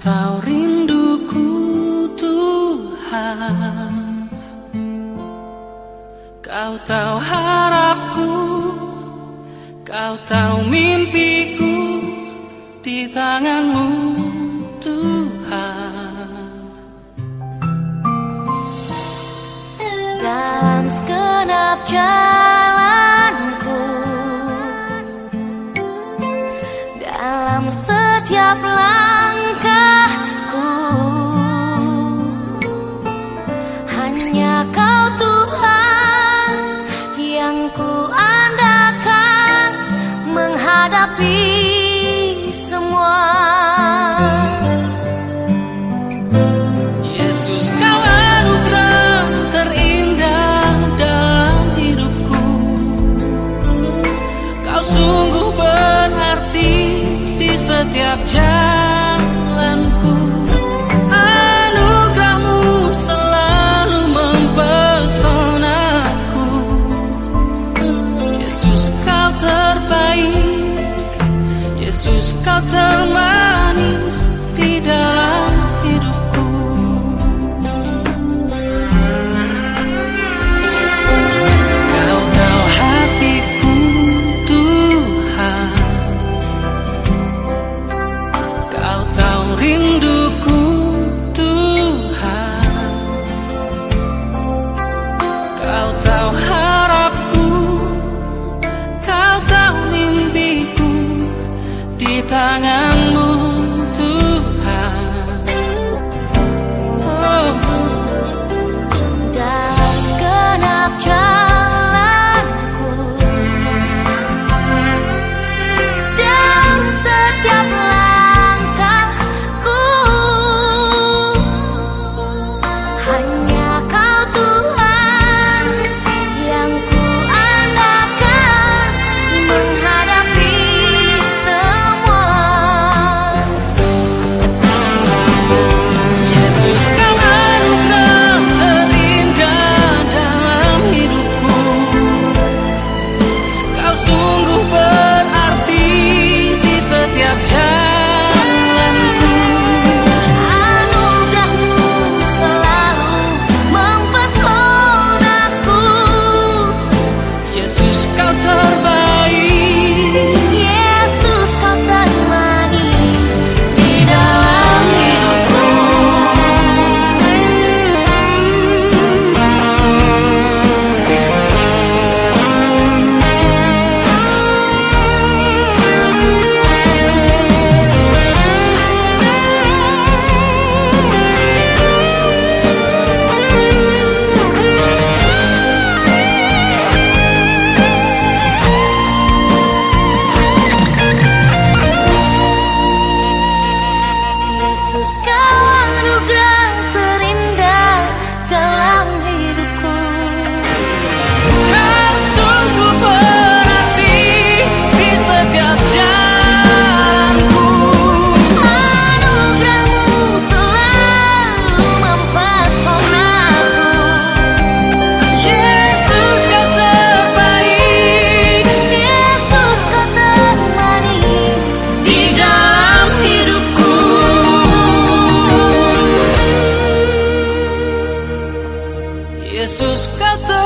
tahu rinduku Tuhan. Kau tahu harapku Kau tahu mimpiku Di tanganmu Tuhan. Dalam segenap jalan kau anugerah terindah dalam hidupku. Kau sungguh berarti di setiap jalanku. Anugerahmu selalu mempesonaku. Yesus kau terbaik. Yesus kau terbaik tangan. Jesús Católico.